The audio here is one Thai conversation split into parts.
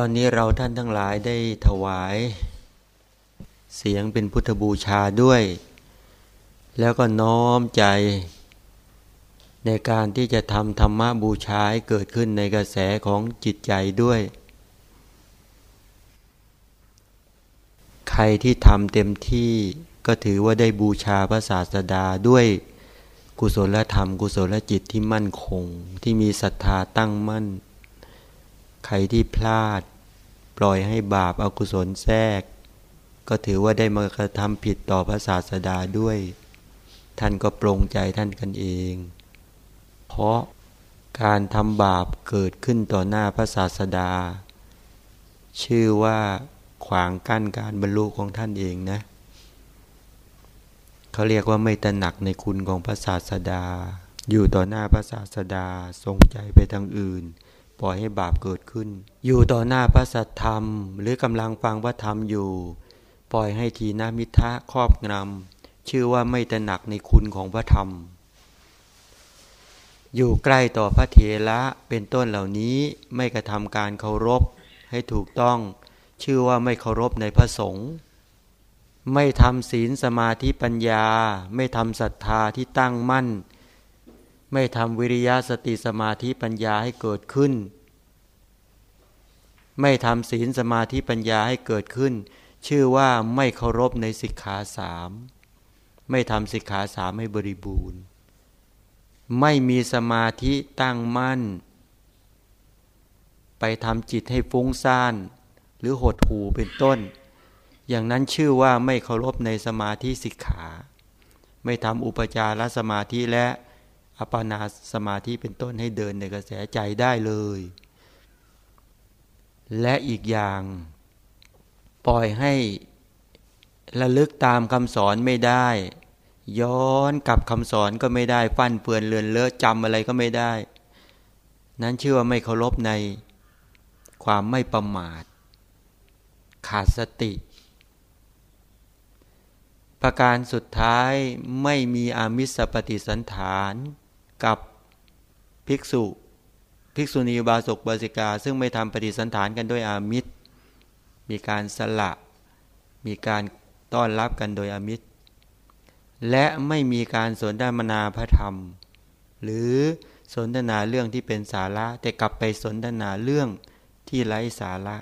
ตอนนี้เราท่านทั้งหลายได้ถวาย เสียงเป็นพุทธบูชาด้วย แล้วก็น้อมใจ ในการที่จะทำธรรมบูชาให้เกิดขึ้นในกระแสของจิตใจด้วย ใครที่ทำเต็มที่ก็ถือว่าได้บูชาพระศาสดาด้วยกุศลธรรม กุศลจิตที่มั่นคง ที่มีศรัทธาตั้งมั่น ใครที่พลาด ปล่อยให้บาปอากุศลแทรก ก็ถือว่าได้มากระทำผิดต่อพระศาสดาด้วย ท่านก็ปรงใจท่านกันเอง เพราะการทำบาปเกิดขึ้นต่อหน้าพระศาสดา ชื่อว่าขวางกั้นการบรรลุของท่านเองนะเขาเรียกว่าไม่ตระหนักในคุณของพระศาสดา อยู่ต่อหน้าพระศาสดาทรงใจไปทางอื่น ปล่อยให้บาปเกิดขึ้น อยู่ต่อหน้าพระสัทธรรม หรือกำลังฟังพระธรรมอยู่ ปล่อยให้ทีนามิทะครอบงำชื่อว่าไม่ตระหนักในคุณของพระธรรม อยู่ใกล้ต่อพระเถระเป็นต้นเหล่านี้ไม่กระทำการเคารพให้ถูกต้อง ชื่อว่าไม่เคารพในพระสงฆ์ไม่ทำศีลสมาธิปัญญา ไม่ทำศรัทธาที่ตั้งมั่น ไม่ทำวิริยะสติสมาธิปัญญาให้เกิดขึ้น ไม่ทำศีลสมาธิปัญญาให้เกิดขึ้น ชื่อว่าไม่เคารพในสิกขาสามไม่ทำสิกขาสามให้บริบูรณ์ ไม่มีสมาธิตั้งมั่น ไปทำจิตให้ฟุ้งซ่าน หรือหดหูเป็นต้น อย่างนั้นชื่อว่าไม่เคารพในสมาธิสิกขา ไม่ทำอุปจารสมาธิและ อัปปนาสมาธิเป็นต้นให้เดินในกระแสใจได้เลย และอีกอย่างปล่อยให้ระลึกตามคำสอนไม่ได้ ย้อนกลับคำสอนก็ไม่ได้ฟันเปือนเลือนเลอะจำอะไรก็ไม่ได้ นั้นชื่อว่าไม่เคารพในความไม่ประมาท ขาดสติ ประการสุดท้ายไม่มีอามิสปฏิสันฐาน กับภิกษุ ภิกษุณีบาศกบาสิกา ซึ่งไม่ทำปฏิสันฐานกันด้วยอามิตร มีการสละ มีการต้อนรับกันโดยอามิตร และไม่มีการสนทนาพระธรรม หรือสนทนาเรื่องที่เป็นสาระ แต่กลับไปสนทนาเรื่องที่ไร้สาระ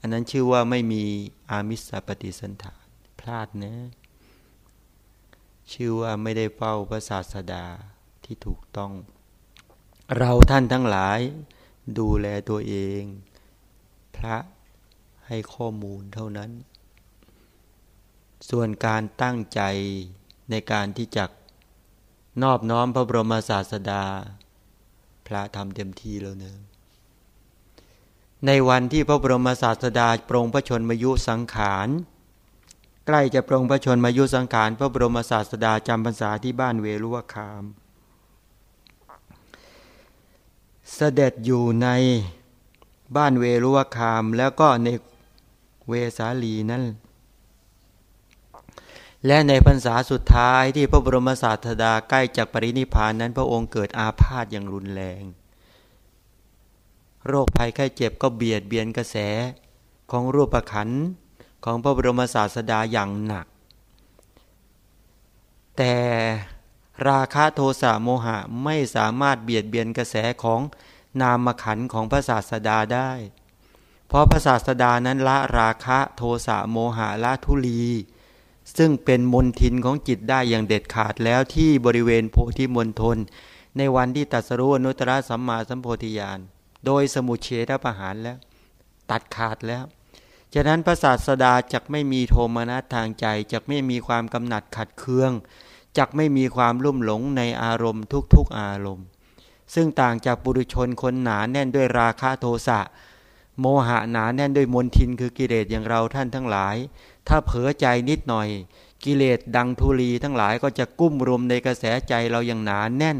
อันนั้นชื่อว่าไม่มีอามิสปฏิสันฐานพลาดนะ ชื่อว่าไม่ได้เฝ้าพระศาสดา ที่ถูกต้อง เราท่านทั้งหลายดูแลตัวเอง พระให้ข้อมูลเท่านั้น ส่วนการตั้งใจในการที่จะนอบน้อมพระบรมศาสดา พระทำเต็มที่แล้วเนะในวันที่พระบรมศาสดาปรงพระชนมายุสังขารใกล้จะปรงพระชนมายุสังขาร พระบรมศาสดาจำพรรษาที่บ้านเวรุวคาม เสด็จอยู่ในบ้านเวรุวคาม แล้วก็ในเวสาลีนั่น และในพรรษาสุดท้ายที่พระบรมศาสดาใกล้จากปรินิพานนั้น พระองค์เกิดอาพาธอย่างรุนแรง โรคภัยไข้เจ็บก็เบียดเบียนกระแสของรูปขันของพระบรมศาสดาอย่างหนัก แต่ ราคะโทสะโมหะไม่สามารถเบียดเบียนกระแสของนามขันของพระศาสดาได้ เพราะพระศาสดานั้นละราคะโทสะโมหะละทุลี ซึ่งเป็นมนทินของจิตได้อย่างเด็ดขาดแล้วที่บริเวณโพธิมณฑลในวันที่ตัสรู้อนุตตรสัมมาสัมโพธิญาณโดยสมุเฉทประหารแล้ว ตัดขาดแล้วฉะนั้นพระศาสดาจักไม่มีโทมนัสทางใจจักไม่มีความกำหนัดขัดเคือง จักไม่มีความลุ่มหลงในอารมณ์ทุกๆอารมณ์ ซึ่งต่างจากปุถุชนคนหนาแน่นด้วยราคะโทสะโมหะหนาแน่นด้วยมนทินคือกิเลสอย่างเราท่านทั้งหลาย ถ้าเผลอใจนิดหน่อย กิเลสดังทุลีทั้งหลายก็จะกุ้มรุมในกระแสใจเราอย่างหนาแน่น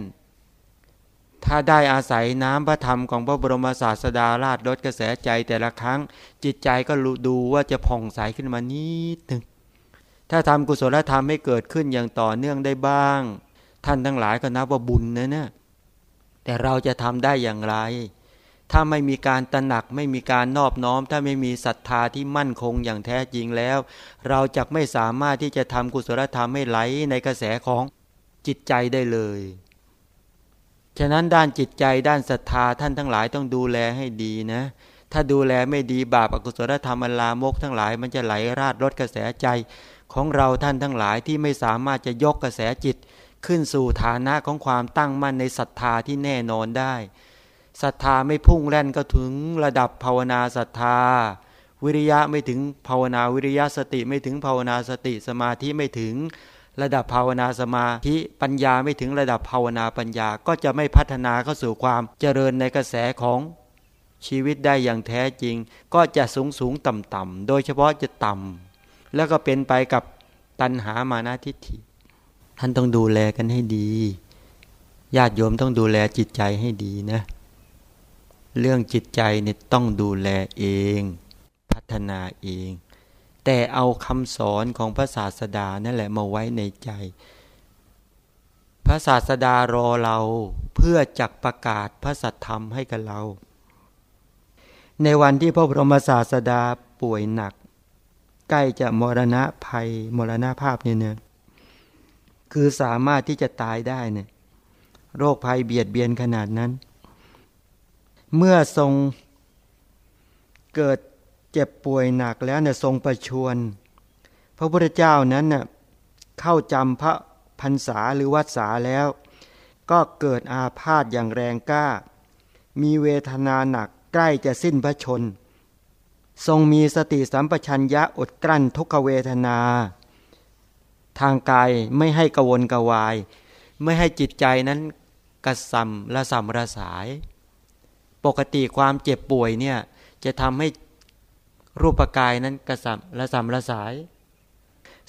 ถ้าได้อาศัยน้ำพระธรรมของพระบรมศาสดาราดลดกระแสใจแต่ละครั้ง จิตใจก็ดูว่าจะผ่องใสขึ้นมานิดหนึ่ง ถ้าทำกุศลธรรมให้เกิดขึ้นอย่างต่อเนื่องได้บ้าง ท่านทั้งหลายก็นับว่าบุญนะเนี่ยแต่เราจะทำได้อย่างไร ถ้าไม่มีการตระหนักไม่มีการนอบน้อม ถ้าไม่มีศรัทธาที่มั่นคงอย่างแท้จริงแล้ว เราจะไม่สามารถที่จะทำกุศลธรรมให้ไหลในกระแสของจิตใจได้เลย ฉะนั้นด้านจิตใจด้านศรัทธาท่านทั้งหลายต้องดูแลให้ดีนะ ถ้าดูแลไม่ดีบาปอกุศลธรรมอันลามกทั้งหลาย มันจะไหลราดรถกระแสใจ ของเราท่านทั้งหลายที่ไม่สามารถจะยกกระแสจิตขึ้นสู่ฐานะของความตั้งมั่นในศรัทธาที่แน่นอนได้ศรัทธาไม่พุ่งแล่นก็ถึงระดับภาวนาศรัทธา วิริยะไม่ถึงภาวนาวิริยะสติไม่ถึงภาวนาสติสมาธิไม่ถึงระดับภาวนาสมาธิปัญญาไม่ถึงระดับภาวนาปัญญาก็จะไม่พัฒนาเข้าสู่ความเจริญในกระแสของชีวิตได้อย่างแท้จริง ก็จะสูงสูงต่ำต่ำโดยเฉพาะจะต่ำ แล้วก็เป็นไปกับตัณหามานาทิฏฐิ ท่านต้องดูแลกันให้ดี ญาติโยมต้องดูแลจิตใจให้ดีนะ เรื่องจิตใจเนี่ยต้องดูแลเอง พัฒนาเอง แต่เอาคำสอนของพระศาสดานั่นแหละมาไว้ในใจ พระศาสดารอเราเพื่อจักประกาศพระสัทธรรมให้กับเรา ในวันที่พระบรมศาสดาป่วยหนัก ใกล้จะมรณะภัยมรณะภาพเนี่ยเนี่ยคือสามารถที่จะตายได้เนี่ยโรคภัยเบียดเบียนขนาดนั้น เมื่อทรงเกิดเจ็บป่วยหนักแล้วเนี่ยทรงประชวรพระพุทธเจ้านั้นเน่ยเข้าจำพระพรรษาหรือวัดสาแล้ว ก็เกิดอาพาธอย่างแรงกล้า มีเวทนาหนักใกล้จะสิ้นพระชน ทรงมีสติสัมปชัญญะอดกลั้นทุกขเวทนา ทางกายไม่ให้กวนกวาย ไม่ให้จิตใจนั้นกระสัมระสัมระสาย ปกติความเจ็บป่วยเนี่ยจะทำให้รูปกายนั้นกระสัมระสัมระสาย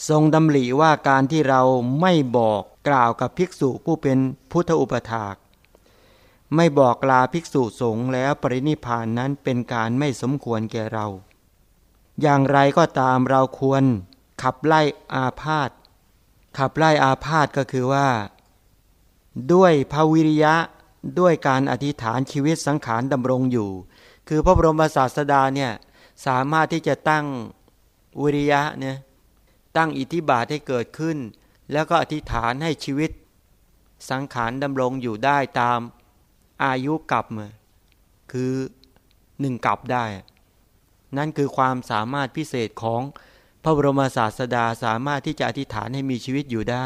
ทรงดำริว่าการที่เราไม่บอกกล่าวกับภิกษุผู้เป็นพุทธอุปถาก ไม่บอกลาภิกษุสงฆ์แล้วปรินิพานนั้นเป็นการไม่สมควรแก่เรา อย่างไรก็ตามเราควรขับไล่อาพาธขับไล่อาพาธก็คือว่า ด้วยภาวิริยะด้วยการอธิษฐานชีวิตสังขารดำรงอยู่ คือพระบรมศาสดาเนี่ยสามารถที่จะตั้งวิริยะเนี่ยตั้งอิทธิบาทให้เกิดขึ้น แล้วก็อธิษฐานให้ชีวิตสังขารดำรงอยู่ได้ตาม อายุกลับคือหนึ่งกลับได้ นั่นคือความสามารถพิเศษของพระบรมศาสดาสามารถที่จะอธิษฐานให้มีชีวิตอยู่ได้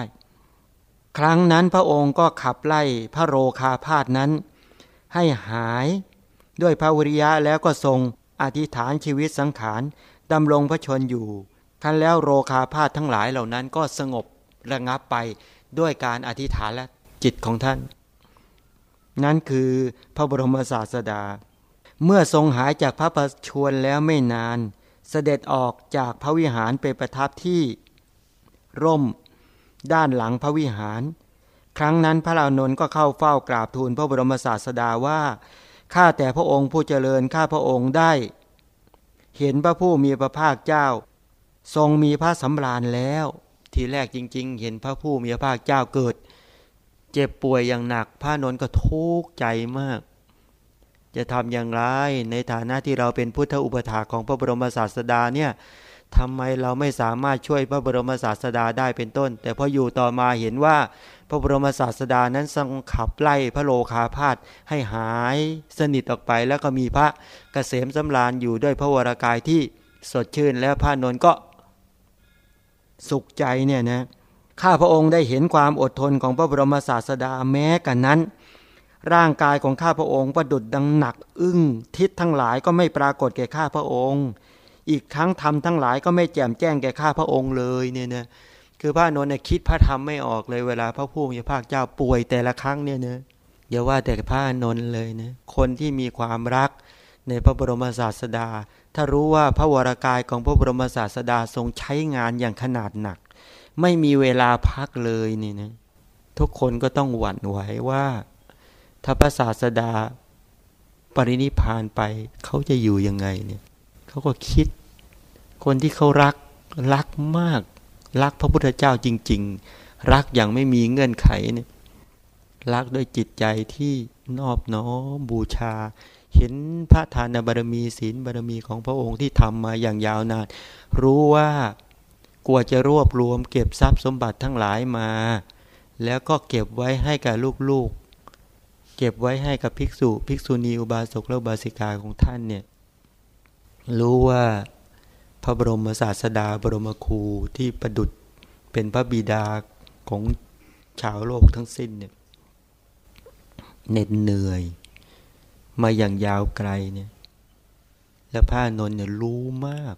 ครั้งนั้นพระองค์ก็ขับไล่พระโรคาพาธนั้น ให้หายด้วยพระวริยะแล้วก็ทรงอธิษฐานชีวิตสังขารดำรงพระชนอยู่ท่านแล้วโรคาพาธทั้งหลายเหล่านั้นก็สงบระงับไปด้วยการอธิษฐานและจิตของท่าน นั่นคือพระบรมศาสดา เมื่อทรงหายจากพระประชวรแล้วไม่นาน เสด็จออกจากพระวิหารไปประทับที่ ร่ม ด้านหลังพระวิหาร ครั้งนั้นพระรานนท์ก็เข้าเฝ้ากราบทูลพระบรมศาสดาว่าข้าแต่พระองค์ผู้เจริญข้าพระองค์ได้ เห็นพระผู้มีพระภาคเจ้า ทรงมีพระสำราญแล้ว ทีแรกจริง ๆ เห็นพระผู้มีพระภาคเจ้าเกิด เจ็บป่วยอย่างหนักพระนนท์ก็ทุกข์ใจมาก จะทำอย่างไรในฐานะที่เราเป็นพุทธอุปถาของพระบรมศาสดาเนี่ยทำไมเราไม่สามารถช่วยพระบรมศาสดาได้เป็นต้น แต่พออยู่ต่อมาเห็นว่าพระบรมศาสดานั้นทรงขับไล่พระโลคาพาธให้หายสนิทออกไปแล้วก็มีพระเกษมสำราญอยู่ด้วยพระวรากายที่สดชื่นแล้วพระนนก็สุขใจเนี่ยนะ ข้าพระองค์ได้เห็นความอดทนของพระบรมศาสดาแม้กันนั้น ร่างกายของข้าพระองค์ประดุดดังหนัก อึ้งทิศทั้งหลายก็ไม่ปรากฏแก่ข้าพระองค์ อีกทั้งธรรมทั้งหลายก็ไม่แจ่มแจ้งแก่ข้าพระองค์เลยเนี่ยนะคือพระนนท์คิดพระธรรมไม่ออกเลยเวลาพระผู้มีพระภาคเจ้าป่วยแต่ละครั้งเนี่ยนะอย่าว่าแต่พระนนท์เลยนะคนที่มีความรักในพระบรมศาสดา ถ้ารู้ว่าพระวรากายของพระบรมศาสดาทรงใช้งานอย่างขนาดหนัก ไม่มีเวลาพักเลยนี่นะทุกคนก็ต้องหวั่นไหวว่าถ้าพระศาสดาปรินิพานไป เขาจะอยู่ยังไงเนี่ยเขาก็คิด คนที่เขารักรักมาก รักพระพุทธเจ้าจริง ๆ รักอย่างไม่มีเงื่อนไขเนี่ยรักด้วยจิตใจที่นอบน้อมบูชา เห็นพระทานบารมีศีลบารมีของพระองค์ที่ทำมาอย่างยาวนาน รู้ว่า กลัวจะรวบรวมเก็บทรัพย์สมบัติทั้งหลายมา แล้วก็เก็บไว้ให้กับลูกๆ เก็บไว้ให้กับภิกษุภิกษุณีอุบาสกและอุบาสิกาของท่านเนี่ยรู้ว่าพระบรมศาสดาบรมครูที่ประดุจเป็นพระบิดาของชาวโลกทั้งสิ้นเนี่ยเหน็ดเหนื่อย มาอย่างยาวไกลเนี่ย แล้วพระนนท์เนี่ยรู้มาก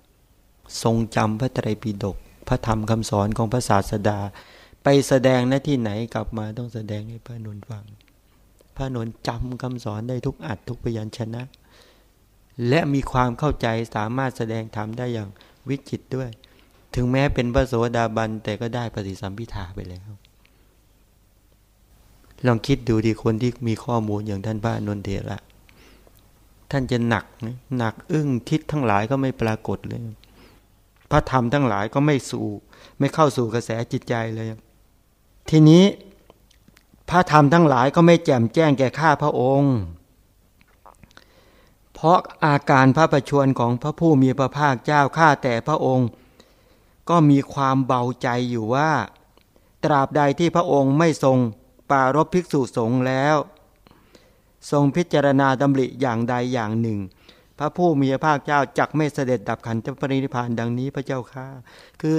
ทรงจำพระไตรปิฎก พระธรรมคำสอนของพระศาสดา ไปแสดงหน้าที่ไหนกลับมาต้องแสดงให้พระนนท์ฟัง พระนนท์จำคำสอนได้ทุกอัดทุกพยัญชนะ และมีความเข้าใจสามารถแสดงธรรมได้อย่างวิจิตด้วย ถึงแม้เป็นพระโสดาบันแต่ก็ได้ปฏิสัมพิทาไปแล้ว ลองคิดดูดีคนที่มีข้อมูลอย่างท่านพระนนเถระท่านจะหนักหนักอึ้งคิดทั้งหลายก็ไม่ปรากฏเลย พระธรรมทั้งหลายก็ไม่สู่ ไม่เข้าสู่กระแสจิตใจเลย ทีนี้พระธรรมทั้งหลายก็ไม่แจ่มแจ้งแก่ข้าพระองค์ เพราะอาการพระประชวรของพระผู้มีพระภาคเจ้าข้าแต่พระองค์ ก็มีความเบาใจอยู่ว่า ตราบใดที่พระองค์ไม่ทรงปารบภิกษุสงฆ์แล้ว ทรงพิจารณาดำริอย่างใดอย่างหนึ่ง พระผู้มีพระภาคเจ้าจักไม่เสด็จดับขันธปรินิพานดังนี้พระเจ้าข้าคือ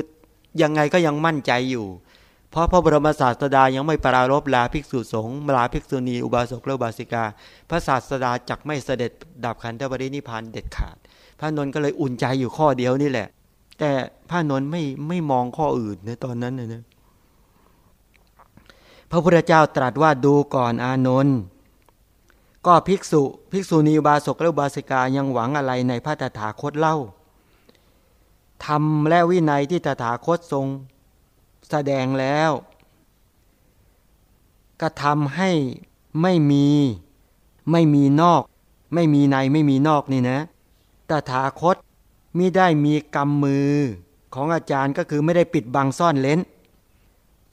ยังไงก็ยังมั่นใจอยู่ เพราะพระบรมศาสดายังไม่ปรารบลาภิกษุสงฆ์ลาภิกษุณี อุบาสกและอุบาสิกา พระศาสดาจักไม่เสด็จดับขันธปรินิพานเด็ดขาด พระนนท์ก็เลยอุ่นใจอยู่ข้อเดียวนี่แหละ แต่พระนนท์ไม่ไม่มองข้ออื่นในตอนนั้นนะพระพุทธเจ้าตรัสว่าดูก่อนอานนท์ ก็ภิกษุภิกษุณีบาสกและบาสิกายังหวังอะไรในพระตถาคตเล่าทำและวินัยที่ตถาคตทรงแสดงแล้วก็ทำให้ไม่มีไม่มีนอก ไม่มีในไม่มีนอกนี่นะตถาคตมิได้มีกรรมมือของอาจารย์ก็คือไม่ได้ปิดบังซ่อนเล้น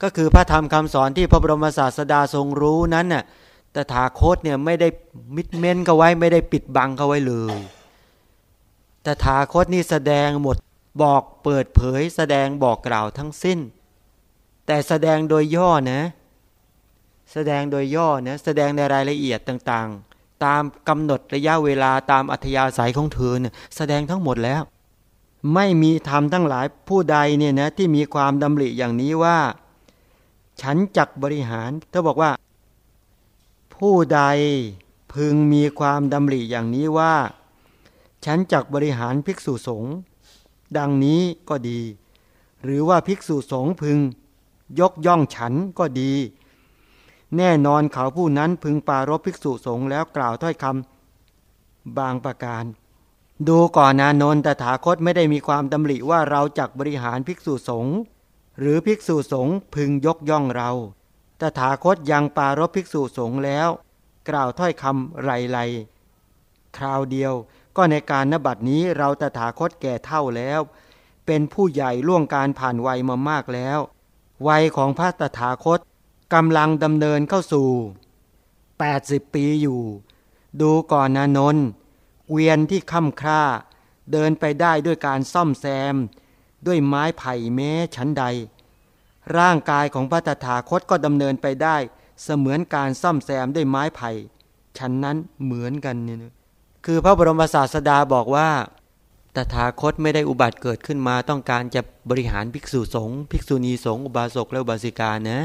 ก็คือพระธรรมคำสอนที่พระบรมศาสดาทรงรู้นั้นน่ะ ตถาโคตเนี่ยไม่ได้มิดเม้นเขาไว้ไม่ได้ปิดบังเขาไว้เลยแตถาคตนี่แสดงหมดบอกเปิดเผย แสดงบอกกล่าวทั้งสิ้น แต่แสดงโดยย่อนะ แสดงโดยย่อนะแสดงในรายละเอียดต่างๆ ตามกำหนดระยะเวลาตามอัธยาศัยของเธอเนี่ยแสดงทั้งหมดแล้ว ไม่มีธรรมทั้งหลายผู้ใดเนี่ยนะที่มีความดำริอย่างนี้ว่า ฉันจักบริหารเธอบอกว่า ผู้ใดพึงมีความดำริอย่างนี้ว่า ฉันจักบริหารภิกษุสงฆ์ดังนี้ก็ดี หรือว่าภิกษุสงฆ์พึง ยกย่องฉันก็ดี แน่นอนเขาผู้นั้นพึงปารบภิกษุสงฆ์แล้วกล่าวถ้อยคำบางประการ ดูก่อนนานนตถาคตไม่ได้มีความดำริว่าเราจักบริหารภิกษุสงฆ์หรือภิกษุสงฆ์พึงยกย่องเรา ตถาคตยังปารบภิกษุสงฆ์แล้ว กล่าวถ้อยคำไรไรคราวเดียวก็ในการนบัดนี้เราตถาคตแก่เท่าแล้ว เป็นผู้ใหญ่ล่วงการผ่านวัยมามากแล้ว วัยของพระตถาคตกำลังดำเนินเข้าสู่ 80 ปีอยู่ ดูก่อนนานนเวียนที่ค่ำคร่า เดินไปได้ด้วยการซ่อมแซม ด้วยไม้ไผ่แม้ชั้นใด ร่างกายของพระตถาคตก็ดำเนินไปได้ เสมือนการซ่อมแซมด้วยไม้ไผ่ชั้นนั้นเหมือนกันเนี่ยคือพระบรมศาสดาบอกว่า ตถาคตไม่ได้อุบัติเกิดขึ้นมา ต้องการจะบริหารภิกษุสงฆ์ภิกษุณีสงฆ์อุบาสกและอุบาสิกานะ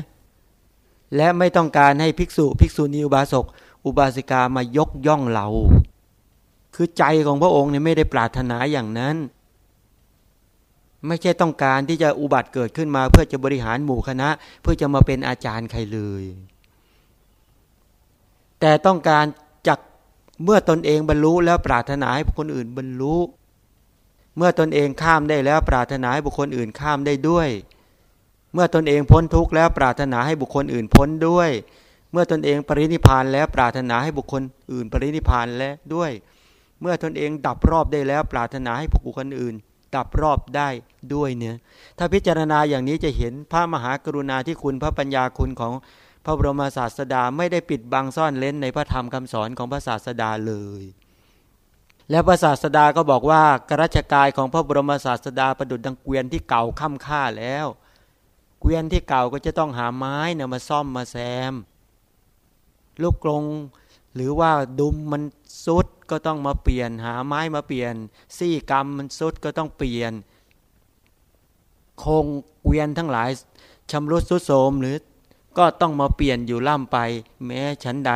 และไม่ต้องการให้ภิกษุ ภิกษุณีอุบาสกอุบาสิกามายกย่องเรา คือใจของพระองค์เนี่ยไม่ได้ปรารถนาอย่างนั้น ไม่ใช่ต้องการที่จะอุบัติเกิดขึ้นมา เพื่อจะบริหารหมู่คณะ เพื่อจะมาเป็นอาจารย์ใครเลย แต่ต้องการจักเมื่อตนเองบรรลุแล้วปรารถนาให้บุคคลอื่นบรรลุ เมื่อตนเองข้ามได้แล้วปรารถนาให้บุคคลอื่นข้ามได้ด้วย เมื่อตนเองพ้นทุกข์แล้วปรารถนาให้บุคคลอื่นพ้นด้วย เมื่อตนเองปรินิพานแล้วปรารถนาให้บุคคลอื่นปรินิพานแล้วด้วย เมื่อตนเองดับรอบได้แล้วปรารถนาให้บุคคลอื่น ดับรอบได้ด้วยเนี่ยถ้าพิจารณาอย่างนี้จะเห็นพระมหากรุณาที่คุณพระปัญญาคุณของพระบรมศาสดาไม่ได้ปิดบังซ่อนเล้นในพระธรรมคำสอนของพระศาสดาเลย แล้วพระศาสดาก็บอกว่ากรัชกายของพระบรมศาสดาประดุดดังเกวียนที่เก่าค่ำค่าแล้ว เกวียนที่เก่าก็จะต้องหาไม้นะมาซ่อมมาแซม ลูกกรงหรือว่าดุมมันสุด ก็ต้องมาเปลี่ยนหาไม้มาเปลี่ยน ซี่กรรมมันสุดก็ต้องเปลี่ยน โครงเวียนทั้งหลายชำรุดสุดโทมหรือก็ต้องมาเปลี่ยนอยู่ล่ำไป แม้ชั้นใด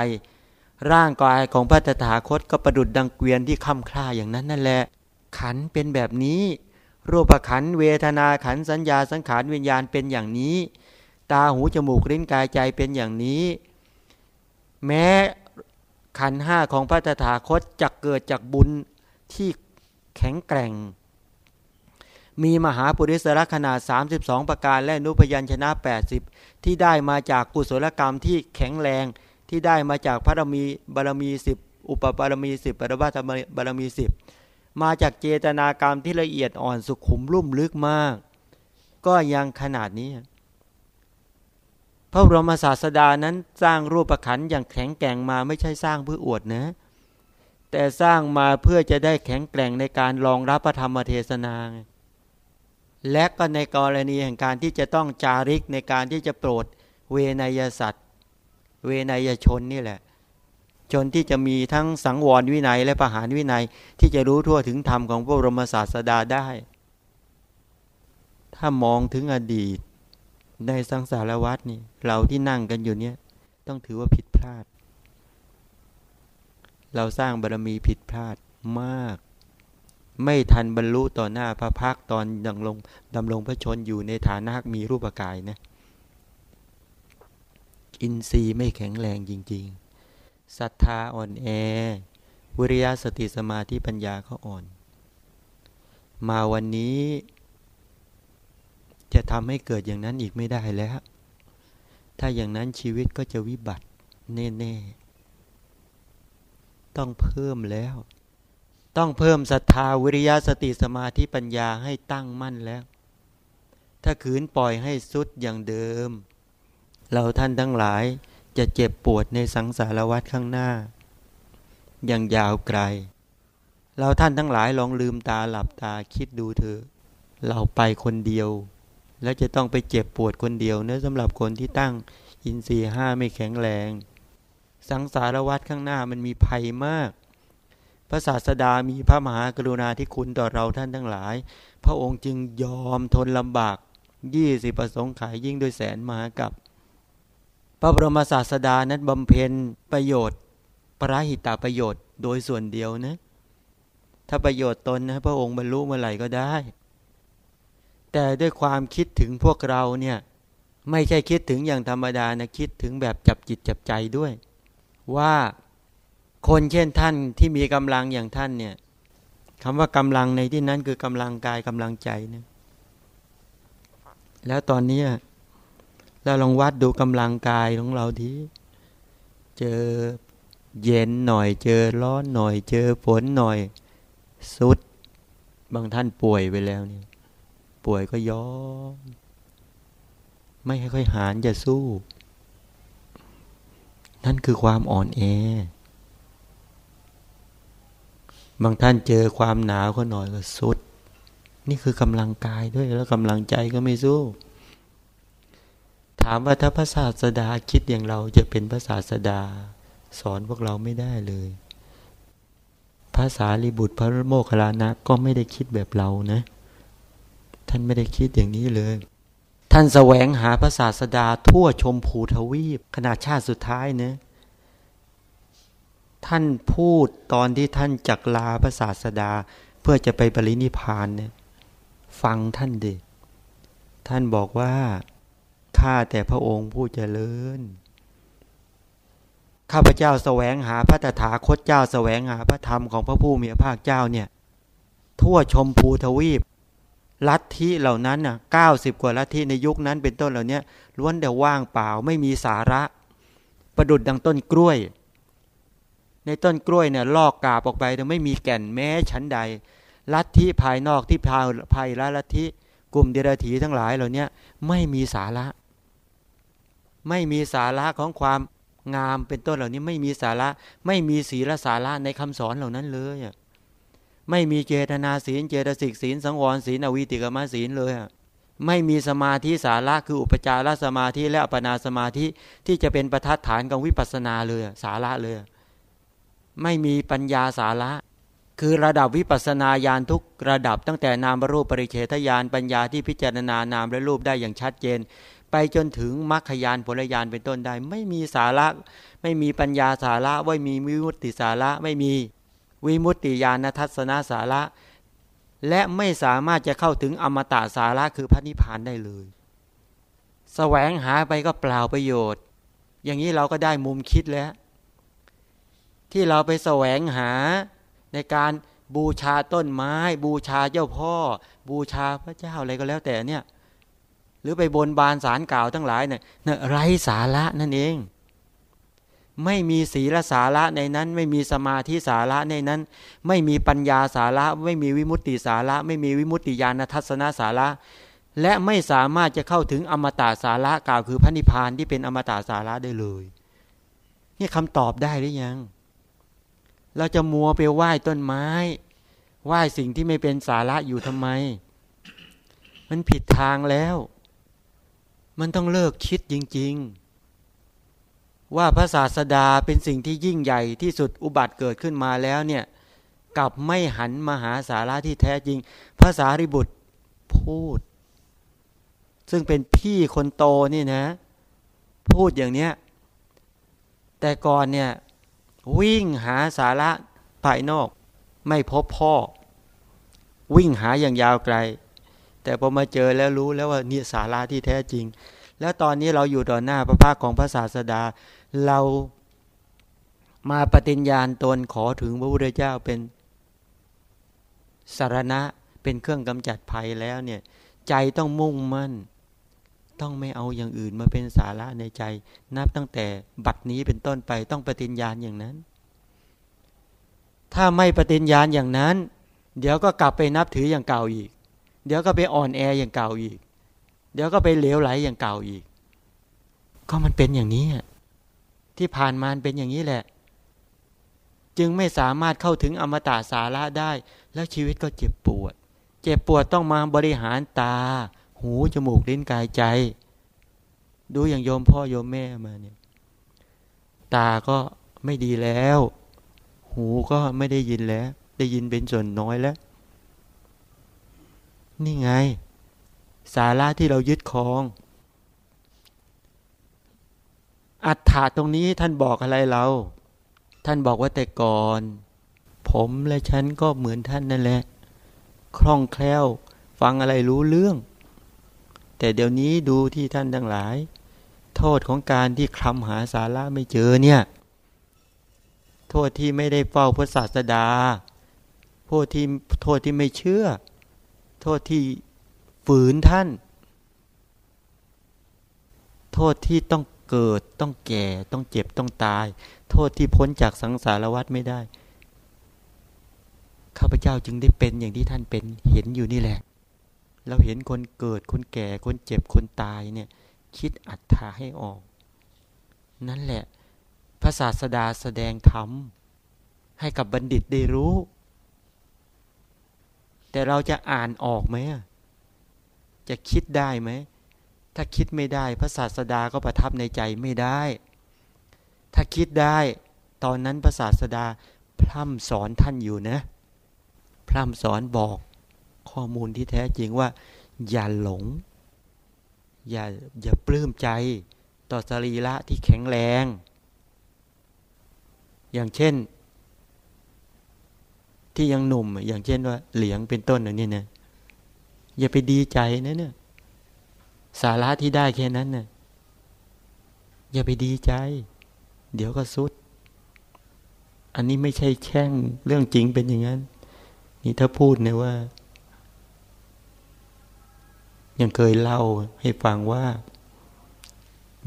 ร่างกายของพระตถาคตก็ประดุดดังเกวียนที่ค่ำคร่าอย่างนั้นนั่นแหละ ขันเป็นแบบนี้ รูปขันเวทนาขันสัญญาสังขารวิญญาณเป็นอย่างนี้ ตาหูจมูกลิ้นกายใจเป็นอย่างนี้ แม้ ขันห้าของพระตถาคตจะเกิดจากบุญที่แข็งแกร่ง มีมหาปุริสระขนาด 32 ประการและนุพยัญชนะ 80 ที่ได้มาจากกุศลกรรมที่แข็งแรงที่ได้มาจากพระรมีบารมีสิบอุปบารมีสิบปรบัตบารมีสิบมาจากเจตนากรรมที่ละเอียดอ่อนสุขุมลุ่มลึกมาก ก็ยังขนาดนี้ พระบรมศาสดานั้นสร้างรูปขันอย่างแข็งแกร่งมาไม่ใช่สร้างเพื่ออวดนะ แต่สร้างมาเพื่อจะได้แข็งแกร่งในการรองรับพระธรรมเทศนาและก็ในกรณีแห่งการที่จะต้องจาริกในการที่จะโปรดเวนยสัตว์ เวนยชนนี่แหละจนที่จะมีทั้งสังวรวินัยและประหารวินัยที่จะรู้ทั่วถึงธรรมของพระบรมศาสดาได้ ถ้ามองถึงอดีต ในสังสารวัตนี่ เราที่นั่งกันอยู่เนี่ย ต้องถือว่าผิดพลาด เราสร้างบารมีผิดพลาดมาก ไม่ทันบรรลุต่อหน้าพระพักตอนดำรงดำรงพระชนอยู่ในฐานะมีรูปกายนะ อินทรีย์ไม่แข็งแรงจริง ๆศรัทธาอ่อนแอ วิริยะสติสมาธิปัญญาเขาอ่อน มาวันนี้ จะทำให้เกิดอย่างนั้นอีกไม่ได้แล้ว ถ้าอย่างนั้นชีวิตก็จะวิบัติแน่ๆ ต้องเพิ่มแล้ว ต้องเพิ่มศรัทธาวิริยะสติสมาธิปัญญาให้ตั้งมั่นแล้ว ถ้าขืนปล่อยให้สุดอย่างเดิม เราท่านทั้งหลายจะเจ็บปวดในสังสารวัฏข้างหน้า อย่างยาวไกล เราท่านทั้งหลายลองลืมตาหลับตาคิดดูเถอะเราไปคนเดียว แล้วจะต้องไปเจ็บปวดคนเดียวเนะสำหรับคนที่ตั้งอินทรีห้าไม่แข็งแรง สังสารวัฏข้างหน้ามันมีภัยมากพระศาสดามีพระมหากรุณาธิคุณต่อเราท่านทั้งหลาย พระองค์จึงยอมทนลำบากยี่สิบประสงค์ขายยิ่งโดยแสนมากับ พระบรมศาสดานั้นบำเพ็ญประโยชน์ ปราหิตาประโยชน์โดยส่วนเดียวนะ ถ้าประโยชน์ตนนะพระองค์บรรลุเมื่อไหร่ก็ได้ แต่ด้วยความคิดถึงพวกเราเนี่ยไม่ใช่คิดถึงอย่างธรรมดานะคิดถึงแบบจับจิตจับใจด้วย ว่าคนเช่นท่านที่มีกำลังอย่างท่านเนี่ยคำว่ากำลังในที่นั้นคือกำลังกายกำลังใจนะแล้วตอนนี้เราลองวัดดูกำลังกายของเราทีเจอเย็นหน่อย เจอร้อนหน่อย เจอฝนหน่อยสุด บางท่านป่วยไปแล้วเนี่ย ป่วยก็ยอม ไม่ค่อยหานจะสู้ นั่นคือความอ่อนแอบางท่านเจอความหนาวก็หน่อยก็สุด นี่คือกำลังกายด้วยแล้วกำลังใจก็ไม่สู้ ถามว่าถ้าพระศาสดาคิดอย่างเราจะเป็นพระศาสดา สอนพวกเราไม่ได้เลยภาษาลิบุตรพระโมคคัลลานะก็ไม่ได้คิดแบบเรานะ ท่านไม่ได้คิดอย่างนี้เลย ท่านแสวงหาพระศาสดาทั่วชมพูทวีปขนาดชาติสุดท้ายเนะท่านพูดตอนที่ท่านจักลาพระศาสดา เพื่อจะไปปรินิพานเนี่ยฟังท่านดิท่านบอกว่าข้าแต่พระองค์ผู้เจริญข้าพเจ้าแสวงหาพระตถาคตเจ้าแสวงหาพระธรรมของพระผู้มีพระภาคเจ้าเนี่ย ทั่วชมพูทวีป ลัทธิเหล่านั้นน่ะเก้าสิบกว่าลัทธิในยุคนั้นเป็นต้นเหล่านี้ล้วนแต่ว่างเปล่าไม่มีสาระ ประดุดดังต้นกล้วย ในต้นกล้วยเนี่ยลอกกาบออกไปแต่ไม่มีแก่นแม้ชั้นใด ลัทธิภายนอกที่ภายภายละลัทธิกลุ่มเดรัจฉีทั้งหลายเหล่านี้ไม่มีสาระ ไม่มีสาระของความงามเป็นต้นเหล่านี้ไม่มีสาระ ไม่มีศีลสาระในคำสอนเหล่านั้นเลย ไม่มีเจตนาศีลเจตสิกศีลสังวรศีลอวิติกรรมศีลเลยไม่มีสมาธิสาระคืออุปจารสมาธิและอัปนาสมาธิที่จะเป็นประทัดฐานของวิปัสสนาเลยสาระเลย ไม่มีปัญญาสาระ คือระดับวิปัสนาญาณทุกระดับตั้งแต่นามรูปปริเฉทญาณปัญญาที่พิจารณานามและรูปได้อย่างชัดเจน ไปจนถึงมรรคญาณผลญาณเป็นต้นได้ ไม่มีสาระ ไม่มีปัญญาสาระไม่มีวิมุตติสาระไม่มี วิมุตติญาณทัศนสาระ และไม่สามารถจะเข้าถึงอมตะสาระคือพระนิพพานได้เลยแสวงหาไปก็เปล่าประโยชน์ อย่างนี้เราก็ได้มุมคิดแล้ว ที่เราไปแสวงหาในการบูชาต้นไม้ บูชาเจ้าพ่อ บูชาพระเจ้าอะไรก็แล้วแต่เนี่ย หรือไปบนบานสารกล่าวทั้งหลายเนี่ยไร้สาระนั่นเอง ไม่มีศีลสาระในนั้น ไม่มีสมาธิสาระในนั้น ไม่มีปัญญาสาระ ไม่มีวิมุตติสาระ ไม่มีวิมุตติญาณทัศนสาระ และไม่สามารถจะเข้าถึงอมตะสาระกล่าวคือพระนิพพานที่เป็นอมตะสาระได้เลย นี่คำตอบได้หรือยัง เราจะมัวไปไหว้ต้นไม้ไหว้สิ่งที่ไม่เป็นสาระอยู่ทำไม มันผิดทางแล้ว มันต้องเลิกคิดจริง ๆ ว่าพระศาสดาเป็นสิ่งที่ยิ่งใหญ่ที่สุดอุบัติเกิดขึ้นมาแล้วเนี่ยกลับไม่หันมาหาสาระที่แท้จริงพระสารีบุตรพูด ซึ่งเป็นพี่คนโตนี่นะ พูดอย่างเนี้ยแต่ก่อนเนี่ยวิ่งหาสาระภายนอก ไม่พบพ่อ วิ่งหาอย่างยาวไกล แต่พอมาเจอแล้วรู้แล้วว่านี่สาระที่แท้จริง แล้วตอนนี้เราอยู่ต่อหน้าพระภาคของพระศาสดา เรามาปฏิญญาณตนขอถึงพระพุทธเจ้าเป็นสารณะเป็นเครื่องกำจัดภัยแล้วเนี่ย ใจต้องมุ่งมั่น ต้องไม่เอาอย่างอื่นมาเป็นสาระในใจ นับตั้งแต่บัดนี้เป็นต้นไปต้องปฏิญญาณอย่างนั้น ถ้าไม่ปฏิญญาณอย่างนั้น เดี๋ยวก็กลับไปนับถืออย่างเก่าอีก เดี๋ยวก็ไปอ่อนแออย่างเก่าอีก เดี๋ยวก็ไปเหลวไหลอย่างเก่าอีก ก็มันเป็นอย่างนี้ ที่ผ่านมาเป็นอย่างนี้แหละ จึงไม่สามารถเข้าถึงอมตะสาระได้ แล้วชีวิตก็เจ็บปวด เจ็บปวดต้องมาบริหารตา หูจมูกลิ้นกายใจ ดูอย่างโยมพ่อโยมแม่มาเนี่ยตาก็ไม่ดีแล้ว หูก็ไม่ได้ยินแล้ว ได้ยินเป็นส่วนน้อยแล้ว นี่ไง สาระที่เรายึดครอง อัฏฐาตรงนี้ท่านบอกอะไรเรา ท่านบอกว่าแต่ก่อน ผมและฉันก็เหมือนท่านนั่นแหละ คล่องแคล่ว ฟังอะไรรู้เรื่อง แต่เดี๋ยวนี้ดูที่ท่านทั้งหลาย โทษของการที่คลำหาสาระไม่เจอเนี่ย โทษที่ไม่ได้เฝ้าพระศาสดา โทษที่โทษที่ไม่เชื่อ โทษที่ฝืนท่าน โทษที่ต้อง เกิดต้องแก่ต้องเจ็บต้องตาย โทษที่พ้นจากสังสารวัฏไม่ได้ ข้าพเจ้าจึงได้เป็นอย่างที่ท่านเป็นเห็นอยู่นี่แหละ เราเห็นคนเกิดคนแก่คนเจ็บคนตายเนี่ย คิดอัตถาให้ออก นั่นแหละ พระศาสดาแสดงธรรมให้กับบัณฑิตได้รู้ แต่เราจะอ่านออกไหมจะคิดได้ไหม ถ้าคิดไม่ได้ พระศาสดาก็ประทับในใจไม่ได้ ถ้าคิดได้ ตอนนั้นพระศาสดาพร่ำสอนท่านอยู่นะ พร่ำสอนบอกข้อมูลที่แท้จริงว่า อย่าหลง อย่าอย่าปลื้มใจต่อสรีระที่แข็งแรง อย่างเช่น ที่ยังหนุ่ม อย่างเช่นว่า เหลียงเป็นต้นอย่างนี้นะอย่าไปดีใจนะเนี่ย สาระที่ได้แค่นั้นน่ะอย่าไปดีใจ เดี๋ยวก็สุด อันนี้ไม่ใช่แช่งเรื่องจริงเป็นอย่างนั้น นี่ถ้าพูดเนี่ยว่า ยังเคยเล่าให้ฟังว่า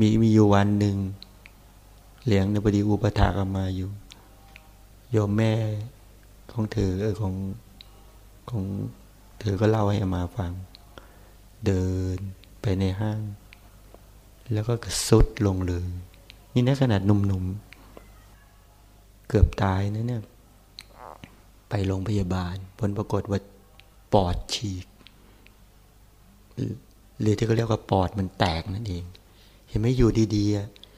มีมีอยู่วันหนึ่งเหลียงในบดีอุปถากมาอยู่โยมแม่ของเธอเออของของเธอก็เล่าให้มาฟัง เดิน ไปในห้าง แล้วก็สุดลงเลย นี่ในขนาดหนุ่มๆ เกือบตายนะเนี่ย ไปโรงพยาบาล ผลปรากฏว่าปอดฉีกหรือที่เขาเรียกว่าปอดมันแตกนั่นเอง เห็นไหมอยู่ดี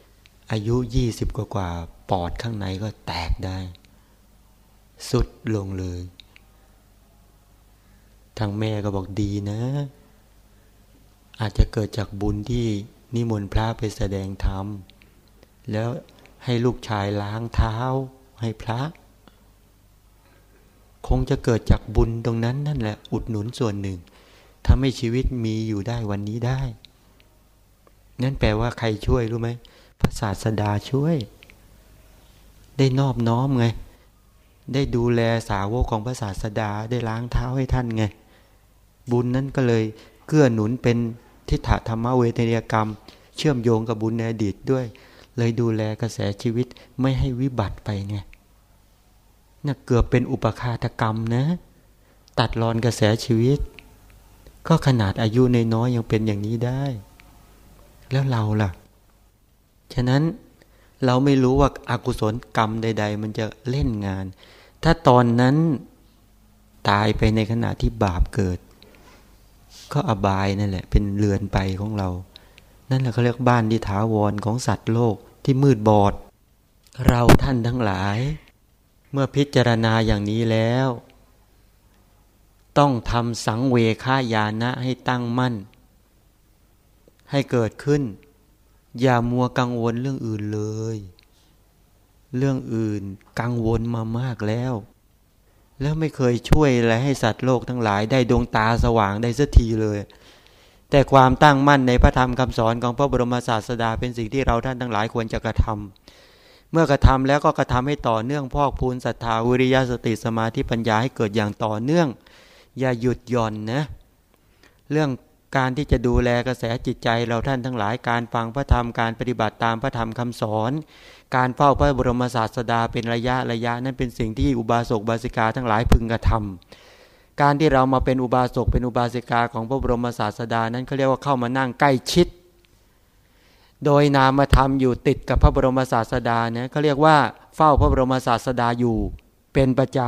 ๆ อายุยี่สิบกว่าปอดข้างในก็แตกได้ สุดลงเลย ทางแม่ก็บอกดีนะ อาจจะเกิดจากบุญที่นิมนต์พระไปแสดงธรรม แล้วให้ลูกชายล้างเท้าให้พระ คงจะเกิดจากบุญตรงนั้นนั่นแหละ อุดหนุนส่วนหนึ่งทำให้ชีวิตมีอยู่ได้วันนี้ได้ นั่นแปลว่าใครช่วยรู้ไหมพระศาสดาช่วย ได้นอบน้อมไง ได้ดูแลสาวกของพระศาสดาได้ล้างเท้าให้ท่านไง บุญนั้นก็เลยเกื้อหนุนเป็น ทิฏฐธรรมเวทนียกรรม เชื่อมโยงกับบุญในอดีตด้วย เลยดูแลกระแสชีวิตไม่ให้วิบัติไปไงน่ะเกือบเป็นอุปคาตกรรมนะ ตัดรอนกระแสชีวิต ก็ขนาดอายุในน้อยยังเป็นอย่างนี้ได้ แล้วเราล่ะ ฉะนั้นเราไม่รู้ว่าอากุศลกรรมใด ๆ มันจะเล่นงาน ถ้าตอนนั้นตายไปในขณะที่บาปเกิด ก็อบายนั่นแหละ เป็นเรือนไปของเรา นั่นแหละเขาเรียกบ้านที่ถาวรของสัตว์โลกที่มืดบอด เราท่านทั้งหลาย เมื่อพิจารณาอย่างนี้แล้ว ต้องทำสังเวคายานะให้ตั้งมั่น ให้เกิดขึ้น อย่ามัวกังวลเรื่องอื่นเลย เรื่องอื่นกังวลมามากแล้ว แล้วไม่เคยช่วยอะไรให้สัตว์โลกทั้งหลาย ได้ดวงตาสว่างได้สักทีเลย แต่ความตั้งมั่นในพระธรรมคำสอนของพระบรมศาสดาเป็นสิ่งที่เราท่านทั้งหลายควรจะกระทำเมื่อกระทำแล้วก็กระทำให้ต่อเนื่องพอกพูนศรัทธาวิริยะสติสมาธิปัญญาให้เกิดอย่างต่อเนื่อง อย่าหยุดหย่อนนะเรื่องการที่จะดูแลกระแสจิตใจเราท่านทั้งหลายการฟังพระธรรมการปฏิบัติตามพระธรรมคำสอน การเฝ้าพระบรมศาสดาเป็นระยะระยะนั้นเป็นสิ่งที่อุบาสกบาสิกาทั้งหลายพึงกระทำการที่เรามาเป็นอุบาสกเป็นอุบาสิกาของพระบรมศาสดานั้นเขาเรียกว่าเข้ามานั่งใกล้ชิด โดยนามธรรมอยู่ติดกับพระบรมศาสดาเนี่ยเขาเรียกว่าเฝ้าพระบรมศาสดาอยู่เป็นประจ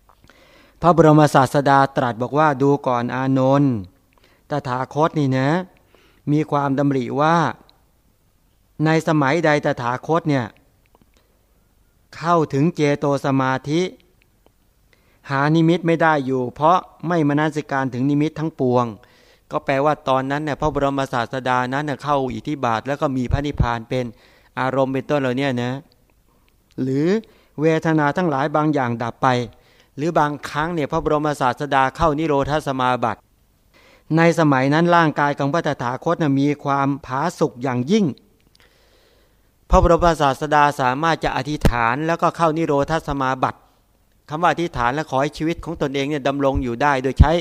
ำ พระบรมศาสดาตรัสบอกว่าดูก่อนอานนท์ตถาคตนี่นะ มีความดำริว่า ในสมัยใดตถาคตเนี่ยเข้าถึงเจโตสมาธิ หานิมิตไม่ได้อยู่ เพราะไม่มนาสิการถึงนิมิตทั้งปวง ก็แปลว่าตอนนั้นเนี่ยพระบรมศาสดานั้นเเข้าอิทธิบาท แล้วก็มีพระนิพพานเป็นอารมณ์เป็นต้นเหล่านี้นะหรือเวทนาทั้งหลายบางอย่างดับไป หรือบางครั้งเนี่ยพระบรมศาสดาเข้านิโรธสมาบัติ ในสมัยนั้นร่างกายของพระตถาคตมีความผาสุกอย่างยิ่ง พระบรมศาสดาสามารถจะอธิษฐานแล้วก็เข้านิโรธสมาบัติคำว่าอธิษฐานและขอให้ชีวิตของตนเองเนี่ยดำรงอยู่ได้ โดยใช้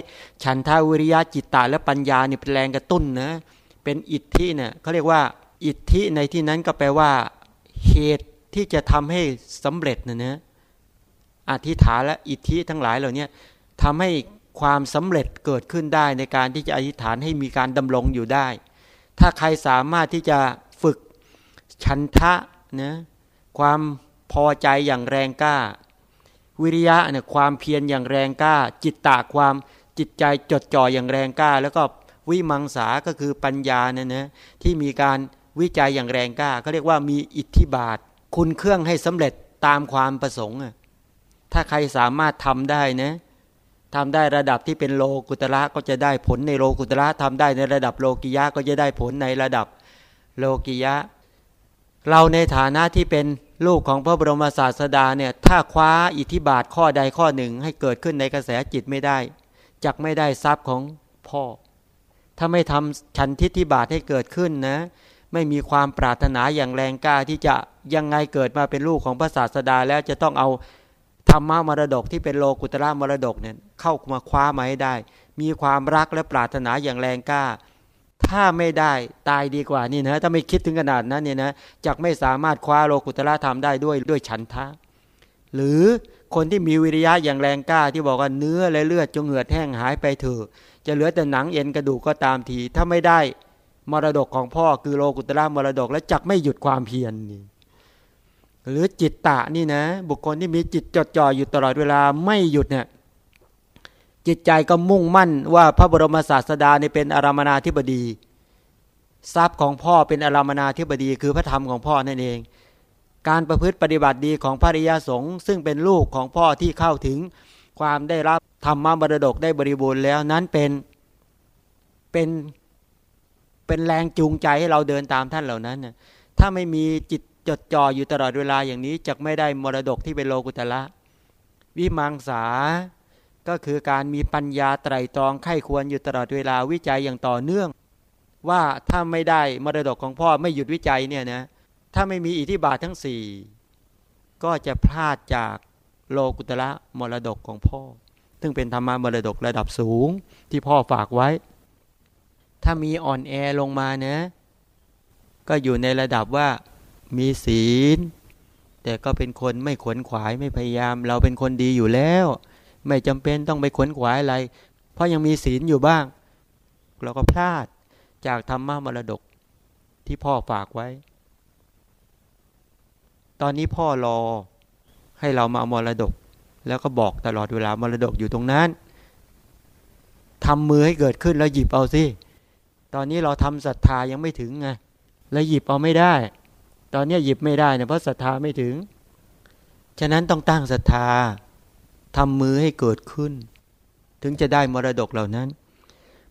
ฉันทาวิริยะจิตตาและปัญญาเนี่ยเป็นแรงกระตุ้นนะเป็นอิทธิเนี่ยเขาเรียกว่าอิทธิในที่นั้นก็แปลว่าเหตุที่จะทำให้สำเร็จนะนะอธิษฐานและอิทธิทั้งหลายเหล่านี้ทำให้ความสำเร็จเกิดขึ้นได้ในการที่จะอธิษฐานให้มีการดำรงอยู่ได้ ถ้าใครสามารถที่จะ ชันทะนะความพอใจอย่างแรงกล้า วิริยะเนี่ยความเพียรอย่างแรงกล้า จิตตะความจิตใจจดจ่ออย่างแรงกล้า แล้วก็วิมังสาก็คือปัญญาเนี่ยนะที่มีการวิจัยอย่างแรงกล้าเขาเรียกว่ามีอิทธิบาท คุณเครื่องให้สำเร็จตามความประสงค์ถ้าใครสามารถทำได้นะทำได้ระดับที่เป็นโลกุตระก็จะได้ผลในโลกุตระทำได้ในระดับโลกิยะก็จะได้ผลในระดับโลกิยะ เราในฐานะที่เป็นลูกของพระบรมศาสดาเนี่ยถ้าคว้าอิทธิบาทข้อใดข้อหนึ่งให้เกิดขึ้นในกระแสจิตไม่ได้จักไม่ได้ทรัพย์ของพ่อ ถ้าไม่ทำชันทิฏฐิบาทให้เกิดขึ้นนะ ไม่มีความปรารถนาอย่างแรงกล้าที่จะยังไงเกิดมาเป็นลูกของพระศาสดาแล้วจะต้องเอาธรรมะมรดกที่เป็นโลกุตระมรดกเนี่ยเข้ามาคว้ามาให้ได้ มีความรักและปรารถนาอย่างแรงกล้า ถ้าไม่ได้ตายดีกว่านี่นะถ้าไม่คิดถึงขนาดนั้นเนี่ยนะจะไม่สามารถคว้าโลกุตระธรรมได้ด้วยด้วยฉันทะ หรือคนที่มีวิริยะอย่างแรงกล้าที่บอกว่าเนื้อและเลือดจงเหือดแห้งหายไปเถอะจะเหลือแต่หนังเอ็นกระดูกก็ตามที ถ้าไม่ได้มรดกของพ่อคือโลกุตระมรดก และจักไม่หยุดความเพียรนี่หรือจิตตะนี่นะ บุคคลที่มีจิตจดจ่ออยู่ตลอดเวลาไม่หยุดเนี่ย จิตใจก็มุ่งมั่นว่าพระบรมศาสดาเนี่เป็นอารามนาธิบดี ทรัพย์ของพ่อเป็นอารามนาธิบดี คือพระธรรมของพ่อนั่นเอง การประพฤติปฏิบัติดีของพระริยาสงฆ์ซึ่งเป็นลูกของพ่อที่เข้าถึงความได้รับธรรมมรดกได้บริบูรณ์แล้วนั้นเป็นเป็นเป็นแรงจูงใจให้เราเดินตามท่านเหล่านั้นนะถ้าไม่มีจิตจดจ่ออยู่ตลอดเวลาอย่างนี้จะไม่ได้มรดกที่เป็นโลกุตละ วิมังสา ก็คือการมีปัญญาไตรตรองไข้ควรอยู่ตลอดเวลาวิจัยอย่างต่อเนื่อง ว่าถ้าไม่ได้มรดกของพ่อไม่หยุดวิจัยเนี่ยนะถ้าไม่มีอิทธิบาททั้งสี่ก็จะพลาดจากโลกุตละมรดกของพ่อ ซึ่งเป็นธรรมะมรดกระดับสูงที่พ่อฝากไว้ ถ้ามีอ่อนแอลงมานะก็อยู่ในระดับว่ามีศีล แต่ก็เป็นคนไม่ขวนขวายไม่พยายาม เราเป็นคนดีอยู่แล้ว ไม่จำเป็นต้องไปขวนขวายอะไร เพราะยังมีศีลอยู่บ้าง เราก็พลาดจากธรรมะมรดกที่พ่อฝากไว้ ตอนนี้พ่อรอให้เรามามรดก แล้วก็บอกตลอดเวลามรดกอยู่ตรงนั้นทำมือให้เกิดขึ้นแล้วหยิบเอาสิตอนนี้เราทำศรัทธายังไม่ถึงไงแล้วหยิบเอาไม่ได้ ตอนนี้หยิบไม่ได้เนี่ยเพราะศรัทธาไม่ถึง ฉะนั้นต้องตั้งศรัทธา ทำมือให้เกิดขึ้น ถึงจะได้มรดกเหล่านั้น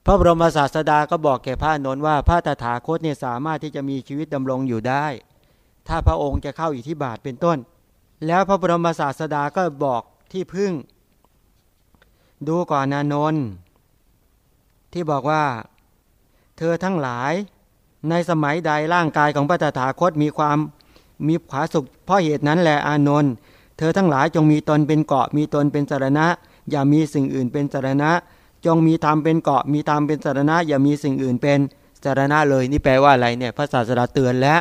พระบรมศาสดาก็บอกแก่พระนนท์ว่าพระตถาคตเนี่ยสามารถที่จะมีชีวิตดำรงอยู่ได้ ถ้าพระองค์จะเข้าอิทธิบาทเป็นต้น แล้วพระบรมศาสดาก็บอกที่พึ่ง ดูก่อนนานนท์ที่บอกว่า เธอทั้งหลายในสมัยใดร่างกายของพระตถาคตมีความมีผาสุขเพราะเหตุนั้นแหละอานนท์ เธอทั้งหลายจงมีตนเป็นเกาะมีตนเป็นสารณะ อย่ามีสิ่งอื่นเป็นสารณะ จงมีธรรมเป็นเกาะมีธรรมเป็นสารณะ อย่ามีสิ่งอื่นเป็นสารณะเลย นี่แปลว่าอะไรเนี่ยพระศาสดาเตือนแล้ว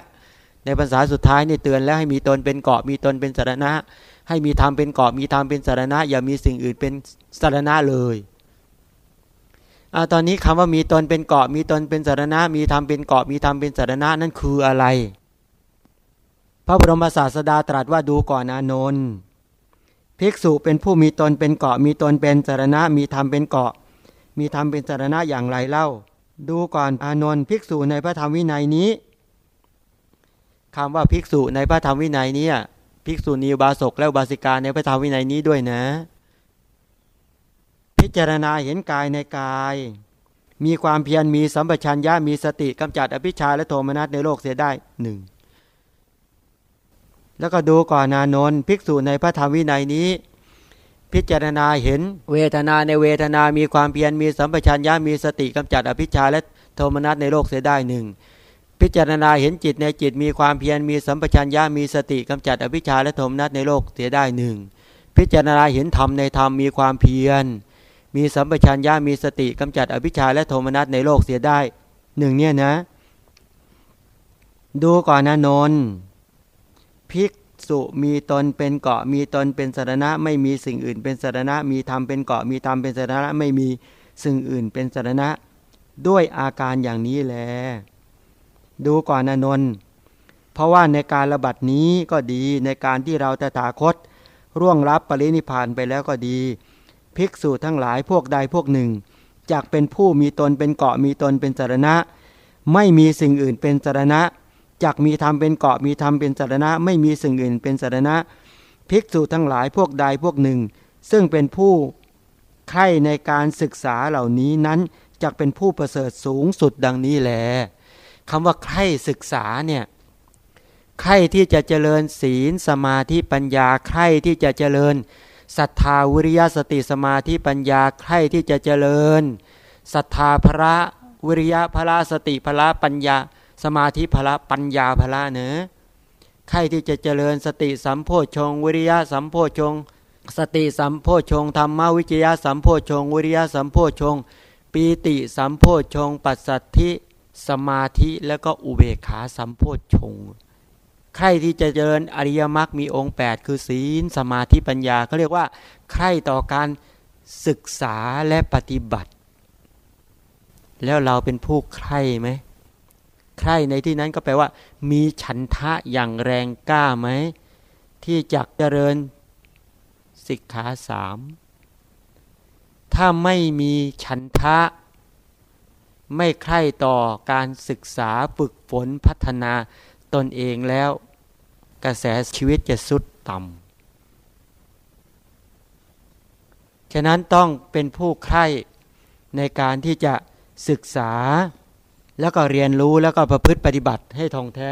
ในภาษาสุดท้ายนี่เตือนแล้วให้มีตนเป็นเกาะมีตนเป็นสารณะ ให้มีธรรมเป็นเกาะมีธรรมเป็นสารณะ อย่ามีสิ่งอื่นเป็นสารณะเลยอตอนนี้คำว่ามีตนเป็นเกาะมีตนเป็นสารณะ มีธรรมเป็นเกาะมีธรรมเป็นสารณะนั่นคืออะไร พระบรมศาสดาตรัสว่าดูก่อนอานนท์ภิกษุเป็นผู้มีตนเป็นเกาะมีตนเป็นสารณะมีธรรมเป็นเกาะ มีธรรมเป็นสารณะอย่างไรเล่า ดูก่อนอานนท์ภิกษุในพระธรรมวินัยนี้คำว่าภิกษุในพระธรรมวินัยนี้ภิกษุณีบาศกและบาสิกาในพระธรรมวินัยนี้ด้วยนะ พิจารณาเห็นกายในกาย มีความเพียรมีสัมปชัญญะมีสติกำจัดอภิชาและโทมนัสในโลกเสียได้หนึ่ง แล้วก็ดูก่อนนานนภิกษุในพระธรรมวินัยนี้ พิจารณาเห็นเวทนาในเวทนามีความเพียรมีสัมปชัญญะมีสติกำจัดอภิชาและโทมนัสในโลกเสียได้หนึ่งพิจารณาเห็นจิตในจิตมีความเพียรมีสัมปชัญญะมีสติกำจัดอภิชาและโทมนัสในโลกเสียได้หนึ่งพิจารณาเห็นธรรมในธรรมมีความเพียร มีสัมปชัญญะมีสติกำจัดอภิชาและโทมนัสในโลกเสียได้หนึ่งเนี่ยนะ ดูก่อนนะนน ภิกษุมีตนเป็นเกาะมีตนเป็นสารณะ ไม่มีสิ่งอื่นเป็นสารณะ มีธรรมเป็นเกาะมีธรรมเป็นสารณะ ไม่มีสิ่งอื่นเป็นสารณะ ด้วยอาการอย่างนี้แล ดูก่อนนะนนเพราะว่าในการระบัดนี้ก็ดีในการที่เราตถาคตร่วงรับปรินิพานไปแล้วก็ดี ภิกษุทั้งหลายพวกใดพวกหนึ่งจากเป็นผู้มีตนเป็นเกาะมีตนเป็นสารณะ ไม่มีสิ่งอื่นเป็นสารณะ จักมีธรรมเป็นเกาะมีธรรมเป็นสารณะ ไม่มีสิ่งอื่นเป็นสารณะ ภิกษุทั้งหลายพวกใดพวกหนึ่ง ซึ่งเป็นผู้ใคร่ในการศึกษาเหล่านี้นั้นจักเป็นผู้ประเสริฐสูงสุดดังนี้แหลคำว่าใคร่ศึกษาเนี่ยใคร่ที่จะเจริญศีลสมาธิปัญญาใคร่ที่จะเจริญศรัทธาวิริยะสติสมาธิปัญญาใครที่จะเจริญศรัทธาพระวิริยะพระสติพระปัญญา สมาธิพระปัญญาพระเนื้อใครที่จะเจริญสติสัมโพชง วิริยะสัมโพชง สติสัมโพชงธรรมวิจยะสัมโพชง วิริยะสัมโพชง ปีติสัมโพชง ปัสสัทธิสมาธิแล้วก็อุเบกขาสัมโพชงใครที่จะเจริญอริยมรรคมีองค์ 8 คือศีลสมาธิปัญญาเขาเรียกว่าใครต่อการศึกษาและปฏิบัติ แล้วเราเป็นผู้ใครไหม ใครในที่นั้นก็แปลว่า มีฉันทะอย่างแรงกล้าไหม ที่จักเจริญสิกขาสามถ้าไม่มีฉันทะ ไม่ใคร่ต่อการศึกษาฝึกฝนพัฒนาตนเองแล้ว กระแสชีวิตจะสุดต่ำฉะนั้นต้องเป็นผู้ใคร่ในการที่จะศึกษา แล้วก็เรียนรู้แล้วก็ประพฤติปฏิบัติให้ท่องแท้